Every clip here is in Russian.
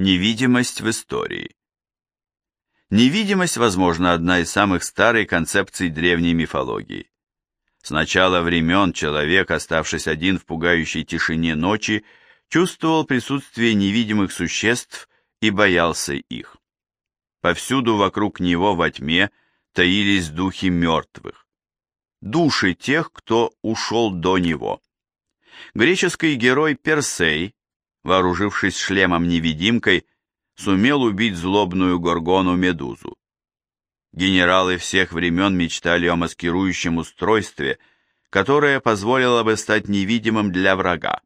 Невидимость в истории. Невидимость, возможно, одна из самых старых концепций древней мифологии. С начала времен человек, оставшись один в пугающей тишине ночи, чувствовал присутствие невидимых существ и боялся их. Повсюду вокруг него во тьме таились духи мертвых, души тех, кто ушел до него. Греческий герой Персей, вооружившись шлемом-невидимкой, сумел убить злобную горгону Медузу. Генералы всех времен мечтали о маскирующем устройстве, которое позволило бы стать невидимым для врага.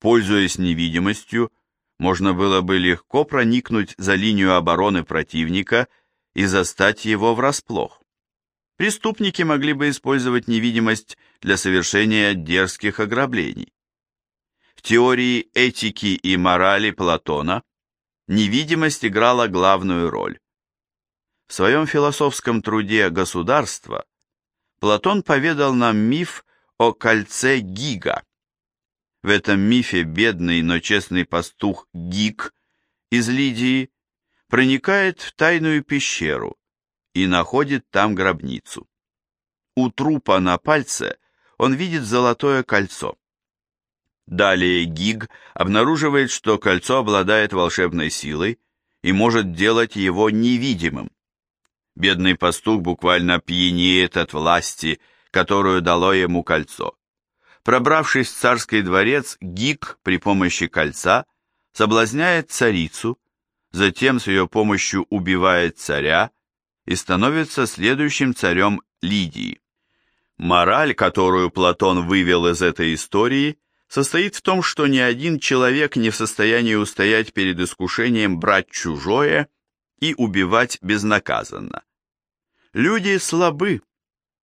Пользуясь невидимостью, можно было бы легко проникнуть за линию обороны противника и застать его врасплох. Преступники могли бы использовать невидимость для совершения дерзких ограблений. Теории этики и морали Платона невидимость играла главную роль. В своем философском труде «Государство» Платон поведал нам миф о кольце Гига. В этом мифе бедный, но честный пастух Гиг из Лидии проникает в тайную пещеру и находит там гробницу. У трупа на пальце он видит золотое кольцо. Далее Гиг обнаруживает, что кольцо обладает волшебной силой и может делать его невидимым. Бедный пастух буквально пьянеет от власти, которую дало ему кольцо. Пробравшись в царский дворец, Гиг при помощи кольца соблазняет царицу, затем с ее помощью убивает царя и становится следующим царем Лидии. Мораль, которую Платон вывел из этой истории – состоит в том, что ни один человек не в состоянии устоять перед искушением брать чужое и убивать безнаказанно. Люди слабы,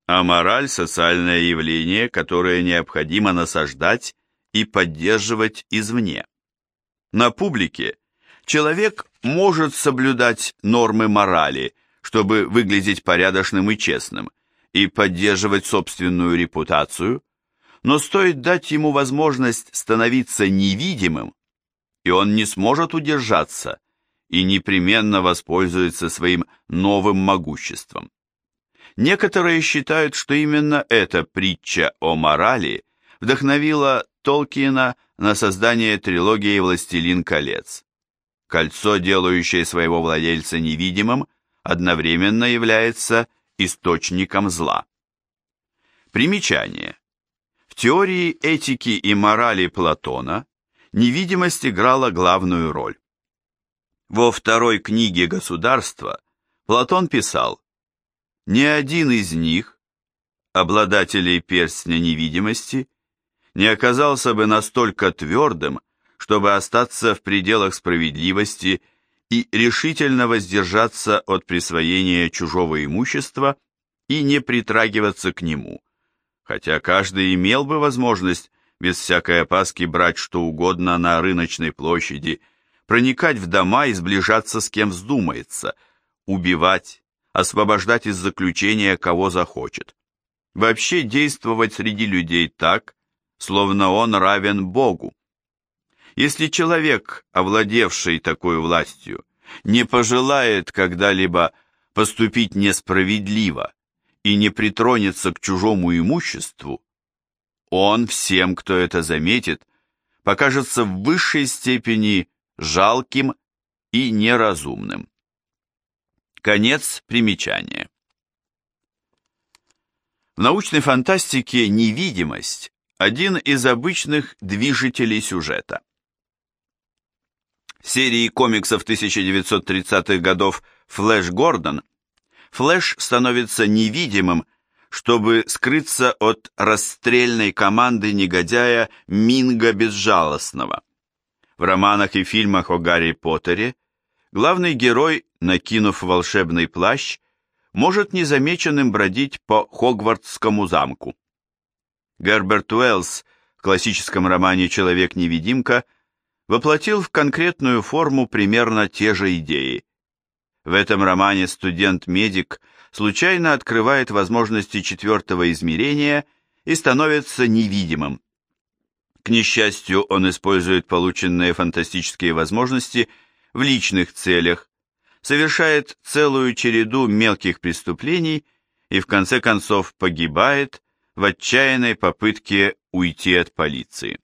а мораль – социальное явление, которое необходимо насаждать и поддерживать извне. На публике человек может соблюдать нормы морали, чтобы выглядеть порядочным и честным, и поддерживать собственную репутацию – но стоит дать ему возможность становиться невидимым, и он не сможет удержаться и непременно воспользуется своим новым могуществом. Некоторые считают, что именно эта притча о морали вдохновила Толкиена на создание трилогии «Властелин колец». Кольцо, делающее своего владельца невидимым, одновременно является источником зла. Примечание. В теории этики и морали Платона невидимость играла главную роль. Во второй книге «Государство» Платон писал, «Ни один из них, обладателей перстня невидимости, не оказался бы настолько твердым, чтобы остаться в пределах справедливости и решительно воздержаться от присвоения чужого имущества и не притрагиваться к нему, хотя каждый имел бы возможность без всякой опаски брать что угодно на рыночной площади, проникать в дома и сближаться с кем вздумается, убивать, освобождать из заключения кого захочет. Вообще действовать среди людей так, словно он равен Богу. Если человек, овладевший такой властью, не пожелает когда-либо поступить несправедливо, и не притронется к чужому имуществу, он всем, кто это заметит, покажется в высшей степени жалким и неразумным. Конец примечания. В научной фантастике невидимость – один из обычных движителей сюжета. В серии комиксов 1930-х годов «Флэш Гордон» Флэш становится невидимым, чтобы скрыться от расстрельной команды негодяя Минга Безжалостного. В романах и фильмах о Гарри Поттере главный герой, накинув волшебный плащ, может незамеченным бродить по Хогвартскому замку. Герберт Уэллс в классическом романе «Человек-невидимка» воплотил в конкретную форму примерно те же идеи. В этом романе студент-медик случайно открывает возможности четвертого измерения и становится невидимым. К несчастью, он использует полученные фантастические возможности в личных целях, совершает целую череду мелких преступлений и в конце концов погибает в отчаянной попытке уйти от полиции.